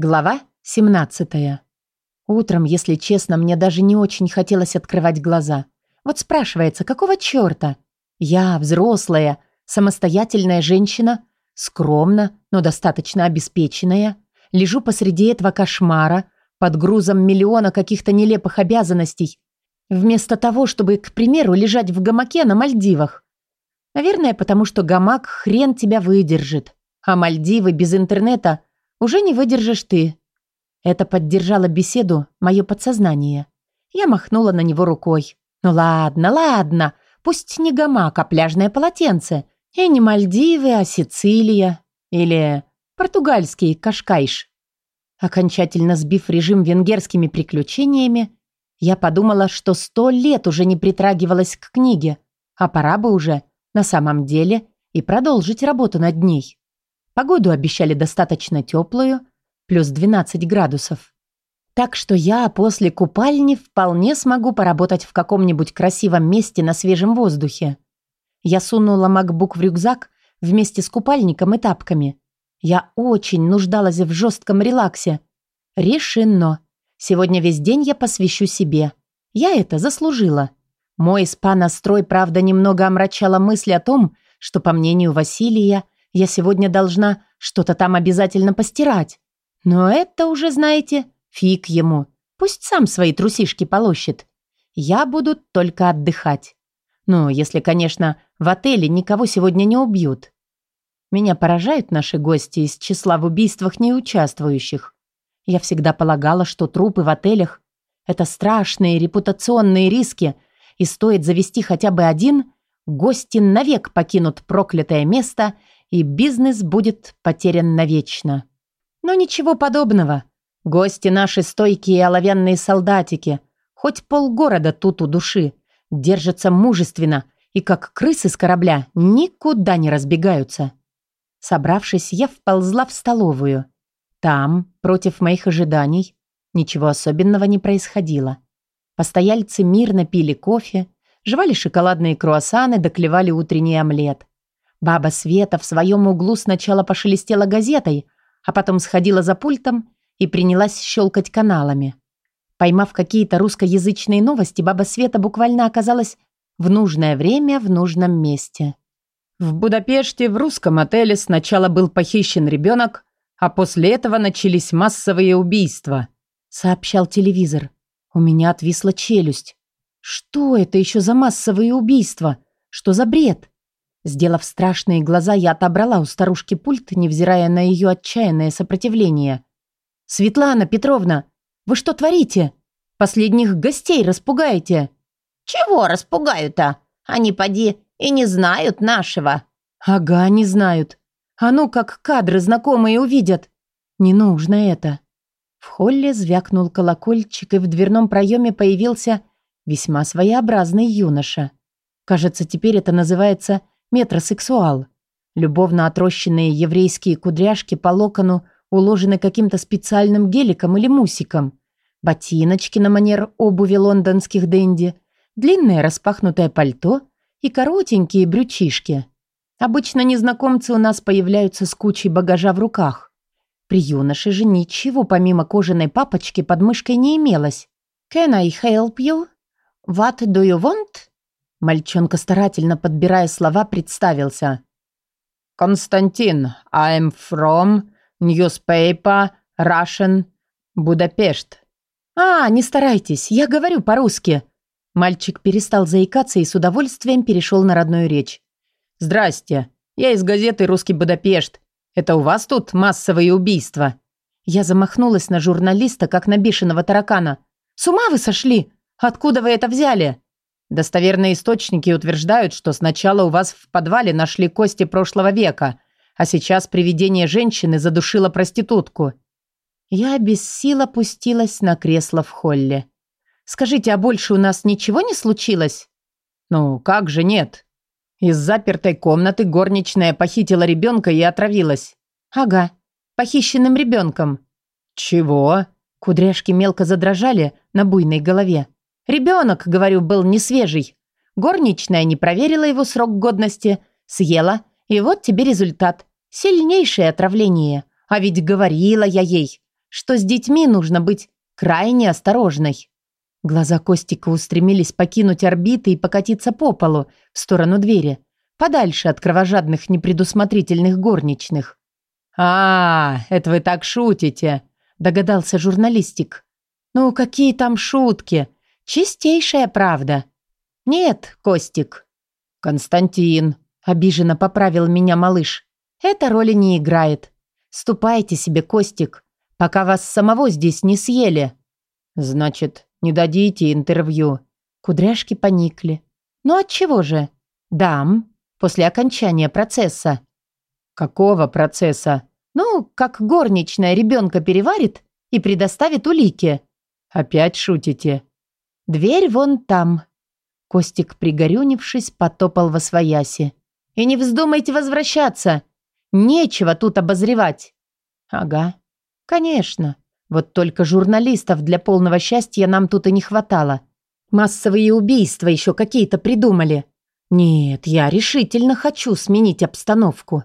Глава 17. Утром, если честно, мне даже не очень хотелось открывать глаза. Вот спрашивается, какого чёрта? Я взрослая, самостоятельная женщина, скромно, но достаточно обеспеченная, лежу посреди этого кошмара, под грузом миллиона каких-то нелепых обязанностей, вместо того, чтобы, к примеру, лежать в гамаке на Мальдивах. Наверное, потому что гамак хрен тебя выдержит, а Мальдивы без интернета – уже не выдержишь ты. Это поддержало беседу мое подсознание. Я махнула на него рукой. Ну ладно, ладно, пусть не гамак, а пляжное полотенце. И не Мальдивы, а Сицилия. Или португальский Кашкайш. Окончательно сбив режим венгерскими приключениями, я подумала, что сто лет уже не притрагивалась к книге, а пора бы уже, на самом деле, и продолжить работу над ней. Погоду обещали достаточно теплую, плюс 12 градусов. Так что я после купальни вполне смогу поработать в каком-нибудь красивом месте на свежем воздухе. Я сунула MacBook в рюкзак вместе с купальником и тапками. Я очень нуждалась в жестком релаксе. Решено. Сегодня весь день я посвящу себе. Я это заслужила. Мой спа-настрой, правда, немного омрачала мысль о том, что, по мнению Василия, я сегодня должна что-то там обязательно постирать. Но это уже, знаете, фиг ему. Пусть сам свои трусишки полощет. Я буду только отдыхать. Ну, если, конечно, в отеле никого сегодня не убьют. Меня поражают наши гости из числа в убийствах не участвующих. Я всегда полагала, что трупы в отелях – это страшные репутационные риски, и стоит завести хотя бы один, гости навек покинут проклятое место и бизнес будет потерян навечно. Но ничего подобного. Гости наши стойкие оловянные солдатики, хоть полгорода тут у души, держатся мужественно и, как крысы с корабля, никуда не разбегаются. Собравшись, я вползла в столовую. Там, против моих ожиданий, ничего особенного не происходило. Постояльцы мирно пили кофе, жевали шоколадные круассаны, доклевали утренний омлет. Баба Света в своем углу сначала пошелестела газетой, а потом сходила за пультом и принялась щелкать каналами. Поймав какие-то русскоязычные новости, баба Света буквально оказалась в нужное время в нужном месте. В Будапеште в русском отеле сначала был похищен ребенок, а после этого начались массовые убийства, сообщал телевизор. У меня отвисла челюсть. Что это еще за массовые убийства? Что за бред? Сделав страшные глаза, я отобрала у старушки пульт, невзирая на ее отчаянное сопротивление. «Светлана Петровна, вы что творите? Последних гостей распугаете!» «Чего распугаю-то? Они, поди, и не знают нашего». «Ага, не знают. А ну, как кадры знакомые увидят. Не нужно это». В холле звякнул колокольчик, и в дверном проеме появился весьма своеобразный юноша. Кажется, теперь это называется Метросексуал. Любовно отрощенные еврейские кудряшки по локону уложены каким-то специальным геликом или мусиком. Ботиночки на манер обуви лондонских денди, длинное распахнутое пальто и коротенькие брючишки. Обычно незнакомцы у нас появляются с кучей багажа в руках. При юноше же ничего помимо кожаной папочки под мышкой не имелось. «Can I help you? What do you want?» Мальчонка, старательно подбирая слова, представился. «Константин, I'm from newspaper Russian Будапешт». «А, не старайтесь, я говорю по-русски». Мальчик перестал заикаться и с удовольствием перешел на родную речь. «Здрасте, я из газеты «Русский Будапешт». Это у вас тут массовые убийства?» Я замахнулась на журналиста, как на бешеного таракана. «С ума вы сошли? Откуда вы это взяли?» Достоверные источники утверждают, что сначала у вас в подвале нашли кости прошлого века, а сейчас привидение женщины задушило проститутку. Я без сил опустилась на кресло в холле. Скажите, а больше у нас ничего не случилось? Ну, как же нет? Из запертой комнаты горничная похитила ребенка и отравилась. Ага, похищенным ребенком. Чего? Кудряшки мелко задрожали на буйной голове. Ребенок, говорю, был не свежий. Горничная не проверила его срок годности, съела, и вот тебе результат. Сильнейшее отравление. А ведь говорила я ей, что с детьми нужно быть крайне осторожной. Глаза Костика устремились покинуть орбиты и покатиться по полу в сторону двери, подальше от кровожадных непредусмотрительных горничных. «А, это вы так шутите», – догадался журналистик. «Ну, какие там шутки? Чистейшая правда». «Нет, Костик». «Константин», – обиженно поправил меня малыш. «Это роли не играет. Ступайте себе, Костик, пока вас самого здесь не съели». «Значит, не дадите интервью?» Кудряшки поникли. «Ну отчего же?» «Дам, после окончания процесса». «Какого процесса?» «Ну, как горничная ребенка переварит и предоставит улики». «Опять шутите?» «Дверь вон там». Костик, пригорюнившись, потопал во свояси. «И не вздумайте возвращаться. Нечего тут обозревать». «Ага, конечно. Вот только журналистов для полного счастья нам тут и не хватало. Массовые убийства еще какие-то придумали. Нет, я решительно хочу сменить обстановку.